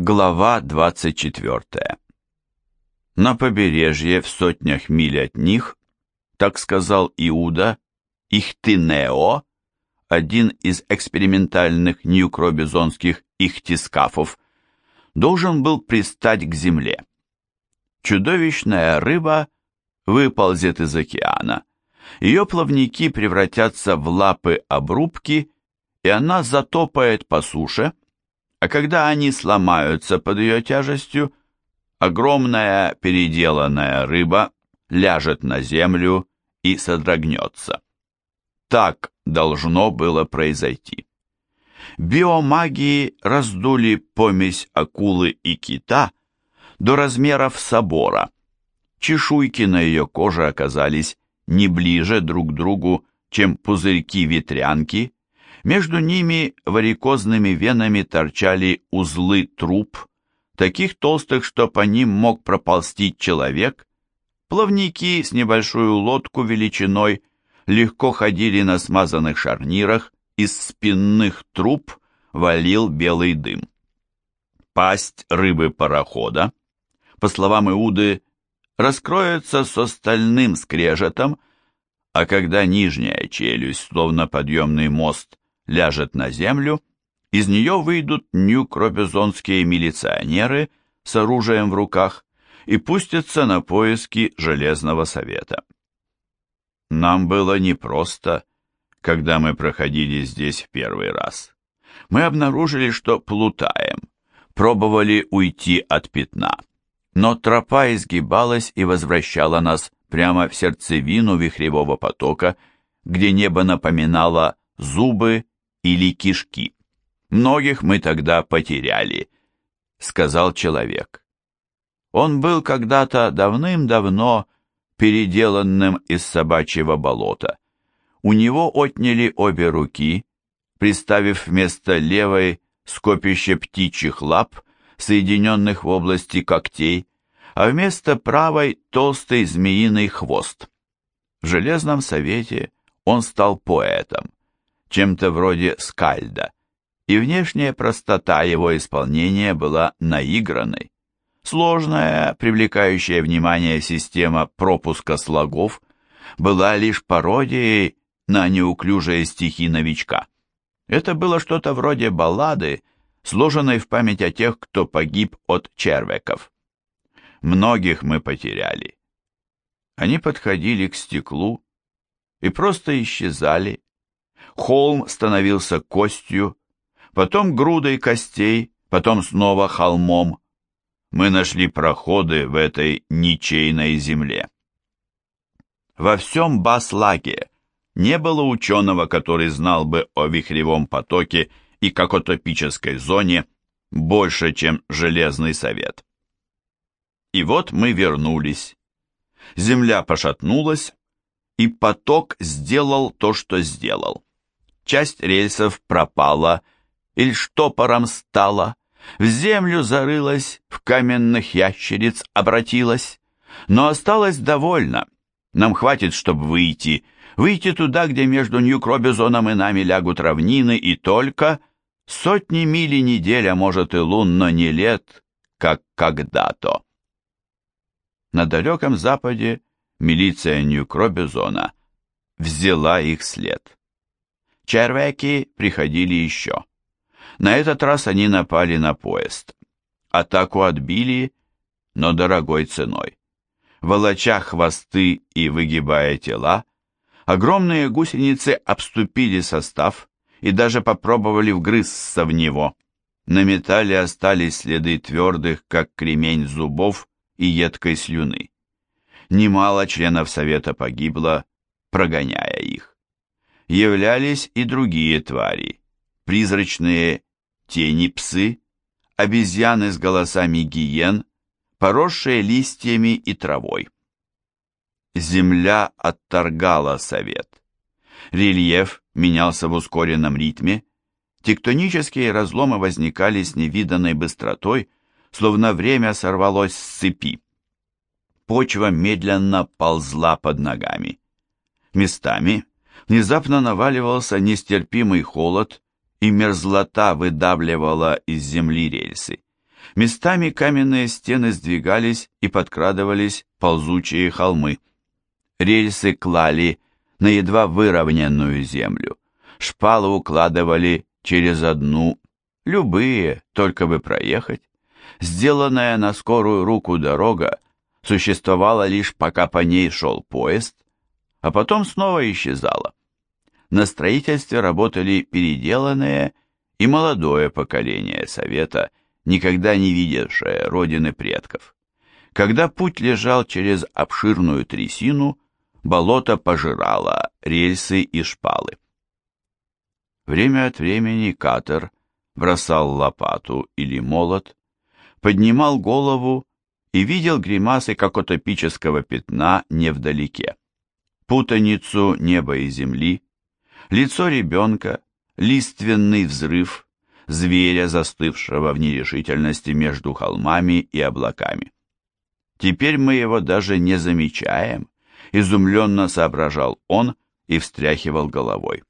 Глава 24. На побережье в сотнях миль от них, так сказал Иуда, Ихтинео, один из экспериментальных ньюкробизонских ихтискафов, должен был пристать к земле. Чудовищная рыба выползет из океана, ее плавники превратятся в лапы обрубки, и она затопает по суше, а когда они сломаются под ее тяжестью, огромная переделанная рыба ляжет на землю и содрогнется. Так должно было произойти. Биомагии раздули помесь акулы и кита до размеров собора. Чешуйки на ее коже оказались не ближе друг к другу, чем пузырьки-ветрянки, между ними варикозными венами торчали узлы труб, таких толстых, что по ним мог проползти человек. Плавники с небольшую лодку величиной легко ходили на смазанных шарнирах, из спинных труб валил белый дым. Пасть рыбы-парохода, по словам Иуды, раскроется с остальным скрежетом, а когда нижняя челюсть, словно подъемный мост, ляжет на землю, из нее выйдут нью-кробизонские милиционеры с оружием в руках и пустятся на поиски Железного Совета. Нам было непросто, когда мы проходили здесь в первый раз. Мы обнаружили, что плутаем, пробовали уйти от пятна, но тропа изгибалась и возвращала нас прямо в сердцевину вихревого потока, где небо напоминало зубы или кишки. Многих мы тогда потеряли, сказал человек. Он был когда-то давным-давно переделанным из собачьего болота. У него отняли обе руки, приставив вместо левой скопище птичьих лап, соединенных в области когтей, а вместо правой толстый змеиный хвост. В Железном Совете он стал поэтом чем-то вроде скальда, и внешняя простота его исполнения была наигранной. Сложная, привлекающая внимание система пропуска слогов была лишь пародией на неуклюжие стихи новичка. Это было что-то вроде баллады, сложенной в память о тех, кто погиб от червяков. Многих мы потеряли. Они подходили к стеклу и просто исчезали, Холм становился костью, потом грудой костей, потом снова холмом. Мы нашли проходы в этой ничейной земле. Во всем Баслаге не было ученого, который знал бы о вихревом потоке и какотопической зоне больше, чем Железный Совет. И вот мы вернулись. Земля пошатнулась, и поток сделал то, что сделал часть рельсов пропала или штопором стала, в землю зарылась, в каменных ящериц обратилась, но осталось довольно. Нам хватит, чтобы выйти, выйти туда, где между Нью-Кробизоном и нами лягут равнины, и только сотни миль и недель, а может и лун, но не лет, как когда-то. На далеком западе милиция Нью-Кробизона взяла их след. Червяки приходили еще. На этот раз они напали на поезд. Атаку отбили, но дорогой ценой. Волоча хвосты и выгибая тела, огромные гусеницы обступили состав и даже попробовали вгрызться в него. На металле остались следы твердых, как кремень зубов и едкой слюны. Немало членов Совета погибло, прогоняя их являлись и другие твари, призрачные тени-псы, обезьяны с голосами гиен, поросшие листьями и травой. Земля отторгала совет. Рельеф менялся в ускоренном ритме, тектонические разломы возникали с невиданной быстротой, словно время сорвалось с цепи. Почва медленно ползла под ногами. Местами внезапно наваливался нестерпимый холод, и мерзлота выдавливала из земли рельсы. Местами каменные стены сдвигались и подкрадывались ползучие холмы. Рельсы клали на едва выровненную землю. Шпалы укладывали через одну, любые, только бы проехать. Сделанная на скорую руку дорога существовала лишь пока по ней шел поезд, а потом снова исчезала. На строительстве работали переделанные и молодое поколение Совета, никогда не видевшее родины предков. Когда путь лежал через обширную трясину, болото пожирало рельсы и шпалы. Время от времени катер бросал лопату или молот, поднимал голову и видел гримасы какотопического пятна невдалеке. Путаницу неба и земли, лицо ребенка, лиственный взрыв, зверя, застывшего в нерешительности между холмами и облаками. Теперь мы его даже не замечаем, изумленно соображал он и встряхивал головой.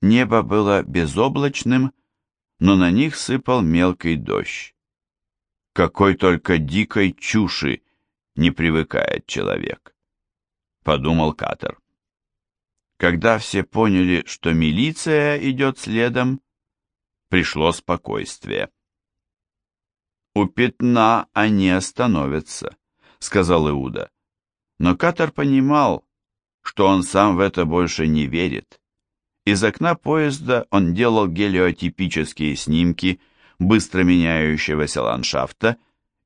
Небо было безоблачным, но на них сыпал мелкий дождь. Какой только дикой чуши не привыкает человек, подумал Катер. Когда все поняли, что милиция идет следом, пришло спокойствие. «У пятна они остановятся», — сказал Иуда. Но Катар понимал, что он сам в это больше не верит. Из окна поезда он делал гелиотипические снимки быстро меняющегося ландшафта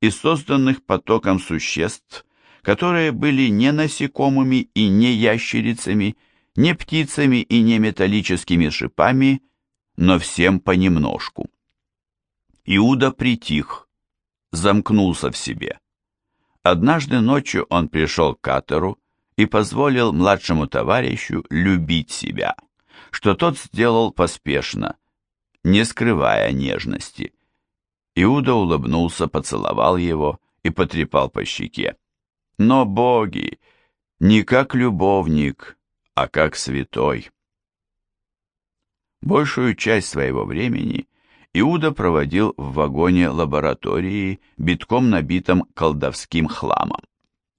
и созданных потоком существ, которые были не насекомыми и не ящерицами, не птицами и не металлическими шипами, но всем понемножку. Иуда притих, замкнулся в себе. Однажды ночью он пришел к Катеру и позволил младшему товарищу любить себя, что тот сделал поспешно, не скрывая нежности. Иуда улыбнулся, поцеловал его и потрепал по щеке. Но боги, не как любовник, а как святой. Большую часть своего времени Иуда проводил в вагоне лаборатории, битком набитом колдовским хламом.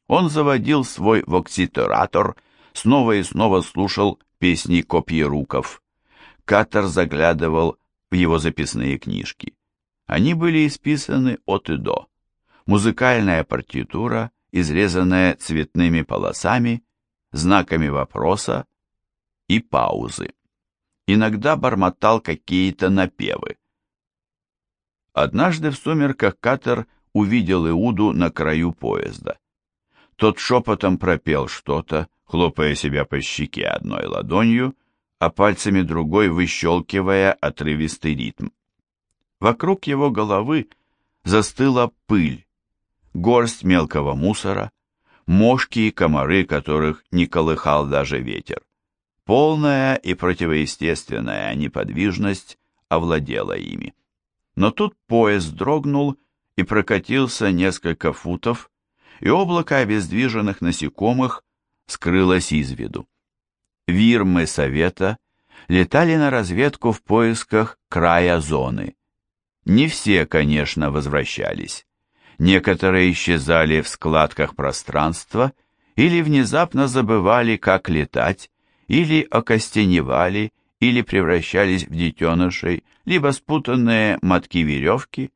Он заводил свой вокситоратор, снова и снова слушал песни копьеруков. Катер заглядывал в его записные книжки. Они были исписаны от и до. Музыкальная партитура, изрезанная цветными полосами, знаками вопроса и паузы. Иногда бормотал какие-то напевы. Однажды в сумерках Катер увидел Иуду на краю поезда. Тот шепотом пропел что-то, хлопая себя по щеке одной ладонью, а пальцами другой выщелкивая отрывистый ритм. Вокруг его головы застыла пыль, горсть мелкого мусора, мошки и комары, которых не колыхал даже ветер. Полная и противоестественная неподвижность овладела ими. Но тут поезд дрогнул и прокатился несколько футов, и облако обездвиженных насекомых скрылось из виду. Вирмы совета летали на разведку в поисках края зоны. Не все, конечно, возвращались. Некоторые исчезали в складках пространства или внезапно забывали, как летать, или окостеневали, или превращались в детенышей, либо спутанные мотки веревки,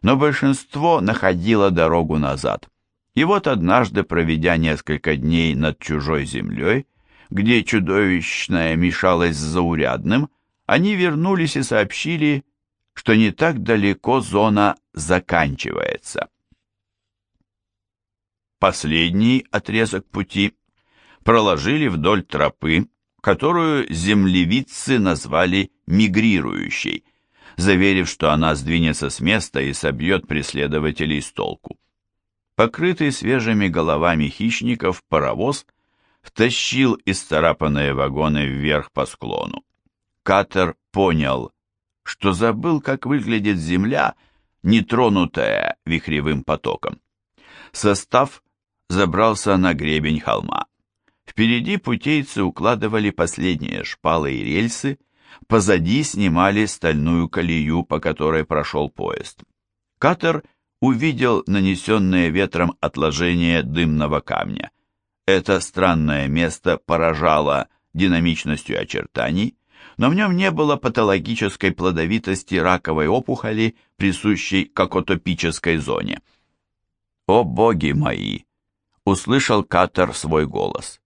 но большинство находило дорогу назад. И вот однажды, проведя несколько дней над чужой землей, где чудовищное мешалось с заурядным, они вернулись и сообщили, что не так далеко зона заканчивается. Последний отрезок пути проложили вдоль тропы, которую землевидцы назвали мигрирующей, заверив, что она сдвинется с места и собьет преследователей с толку. Покрытый свежими головами хищников паровоз втащил исцарапанные вагоны вверх по склону. Катер понял, что забыл, как выглядит земля, нетронутая вихревым потоком. Состав забрался на гребень холма. Впереди путейцы укладывали последние шпалы и рельсы, позади снимали стальную колею, по которой прошел поезд. Катер увидел нанесенные ветром отложения дымного камня. Это странное место поражало динамичностью очертаний, но в нем не было патологической плодовитости раковой опухоли, присущей кокотопической зоне. «О боги мои!» — услышал Катер свой голос.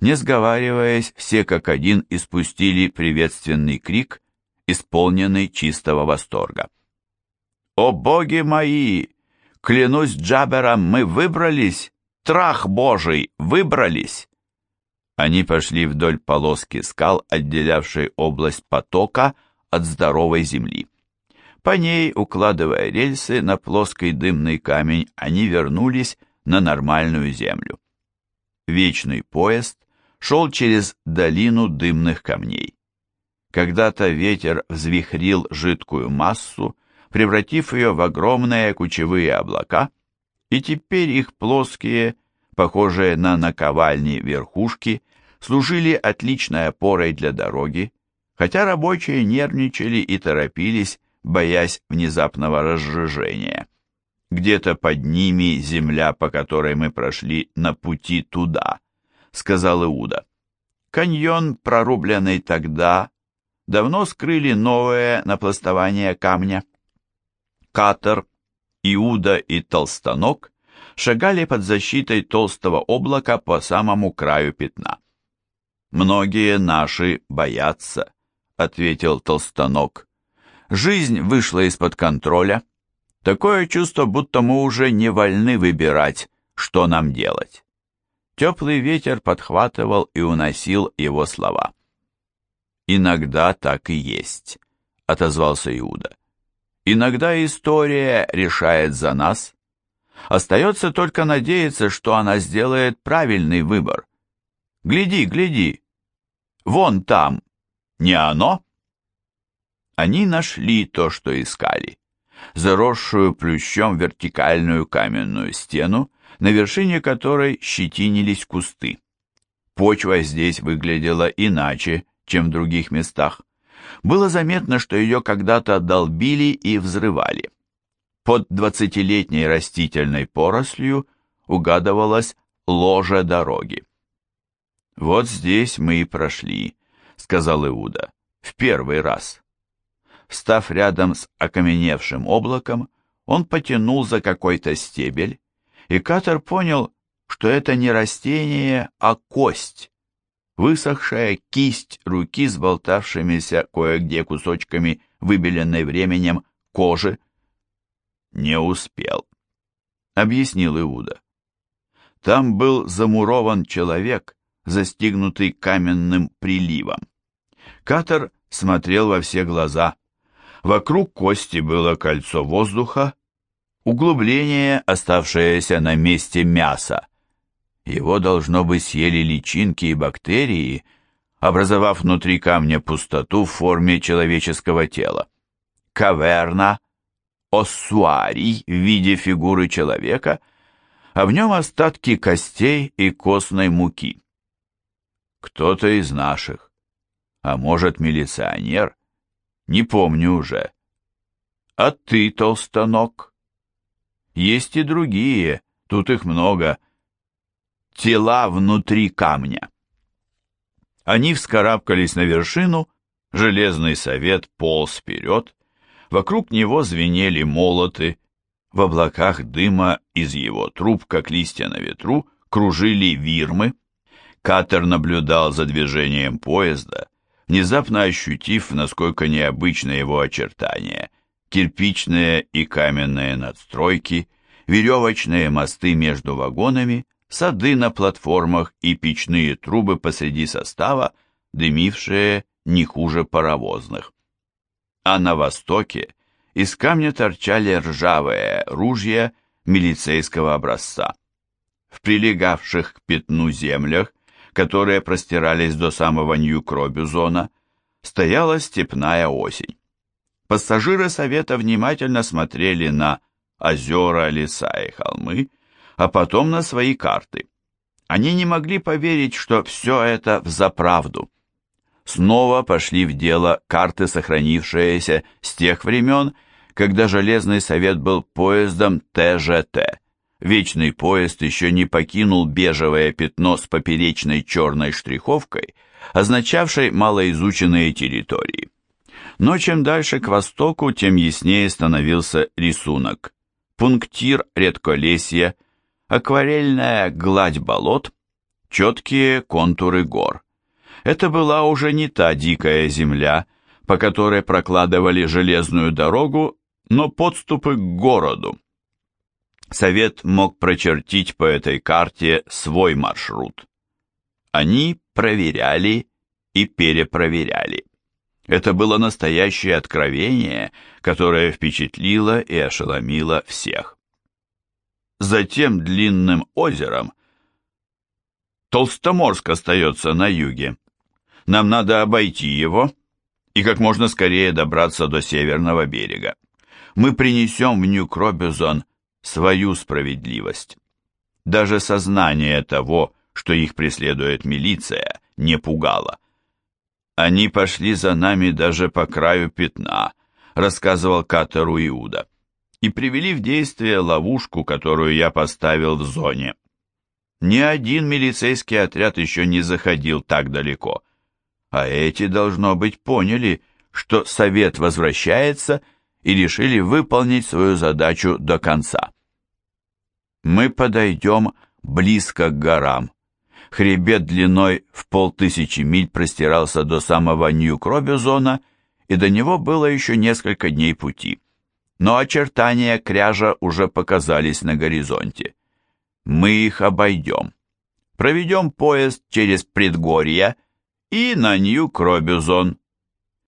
Не сговариваясь, все как один испустили приветственный крик, исполненный чистого восторга. «О боги мои! Клянусь Джабером, мы выбрались! Трах божий, выбрались!» Они пошли вдоль полоски скал, отделявшей область потока от здоровой земли. По ней, укладывая рельсы на плоский дымный камень, они вернулись на нормальную землю. Вечный поезд шел через долину дымных камней. Когда-то ветер взвихрил жидкую массу, превратив ее в огромные кучевые облака, и теперь их плоские, похожие на наковальни верхушки, служили отличной опорой для дороги, хотя рабочие нервничали и торопились, боясь внезапного разжижения. Где-то под ними земля, по которой мы прошли на пути туда, сказал Иуда. Каньон, прорубленный тогда, давно скрыли новое напластование камня. Катер, Иуда и Толстанок шагали под защитой толстого облака по самому краю пятна. «Многие наши боятся», — ответил Толстанок. «Жизнь вышла из-под контроля. Такое чувство, будто мы уже не вольны выбирать, что нам делать». Теплый ветер подхватывал и уносил его слова. «Иногда так и есть», — отозвался Иуда. «Иногда история решает за нас. Остается только надеяться, что она сделает правильный выбор. Гляди, гляди! Вон там! Не оно?» Они нашли то, что искали. Заросшую плющом вертикальную каменную стену, на вершине которой щетинились кусты. Почва здесь выглядела иначе, чем в других местах. Было заметно, что ее когда-то долбили и взрывали. Под двадцатилетней растительной порослью угадывалась ложа дороги. «Вот здесь мы и прошли», — сказал Иуда, — «в первый раз». Встав рядом с окаменевшим облаком, он потянул за какой-то стебель, и Катер понял, что это не растение, а кость, высохшая кисть руки с болтавшимися кое-где кусочками выбеленной временем кожи. «Не успел», — объяснил Иуда. Там был замурован человек, застигнутый каменным приливом. Катер смотрел во все глаза. Вокруг кости было кольцо воздуха, Углубление, оставшееся на месте мяса. Его, должно быть, съели личинки и бактерии, образовав внутри камня пустоту в форме человеческого тела. Каверна, оссуарий в виде фигуры человека, а в нем остатки костей и костной муки. Кто-то из наших, а может, милиционер, не помню уже. А ты, толстоног? Есть и другие, тут их много. Тела внутри камня. Они вскарабкались на вершину, железный совет полз вперед, вокруг него звенели молоты, в облаках дыма из его труб, как листья на ветру, кружили вирмы. Катер наблюдал за движением поезда, внезапно ощутив, насколько необычно его очертания кирпичные и каменные надстройки, веревочные мосты между вагонами, сады на платформах и печные трубы посреди состава, дымившие не хуже паровозных. А на востоке из камня торчали ржавые ружья милицейского образца. В прилегавших к пятну землях, которые простирались до самого Нью-Кробюзона, стояла степная осень. Пассажиры совета внимательно смотрели на озера, леса и холмы, а потом на свои карты. Они не могли поверить, что все это взаправду. Снова пошли в дело карты, сохранившиеся с тех времен, когда Железный Совет был поездом ТЖТ. Вечный поезд еще не покинул бежевое пятно с поперечной черной штриховкой, означавшей малоизученные территории. Но чем дальше к востоку, тем яснее становился рисунок. Пунктир редколесья, акварельная гладь болот, четкие контуры гор. Это была уже не та дикая земля, по которой прокладывали железную дорогу, но подступы к городу. Совет мог прочертить по этой карте свой маршрут. Они проверяли и перепроверяли. Это было настоящее откровение, которое впечатлило и ошеломило всех. Затем длинным озером Толстоморск остается на юге. Нам надо обойти его и как можно скорее добраться до северного берега. Мы принесем в Нью-Кробюзон свою справедливость. Даже сознание того, что их преследует милиция, не пугало. Они пошли за нами даже по краю пятна, рассказывал Катеру Иуда, и привели в действие ловушку, которую я поставил в зоне. Ни один милицейский отряд еще не заходил так далеко. А эти, должно быть, поняли, что совет возвращается и решили выполнить свою задачу до конца. Мы подойдем близко к горам. Хребет длиной в полтысячи миль простирался до самого Нью-Кробюзона, и до него было еще несколько дней пути. Но очертания кряжа уже показались на горизонте. Мы их обойдем. Проведем поезд через предгорье и на Нью-Кробюзон.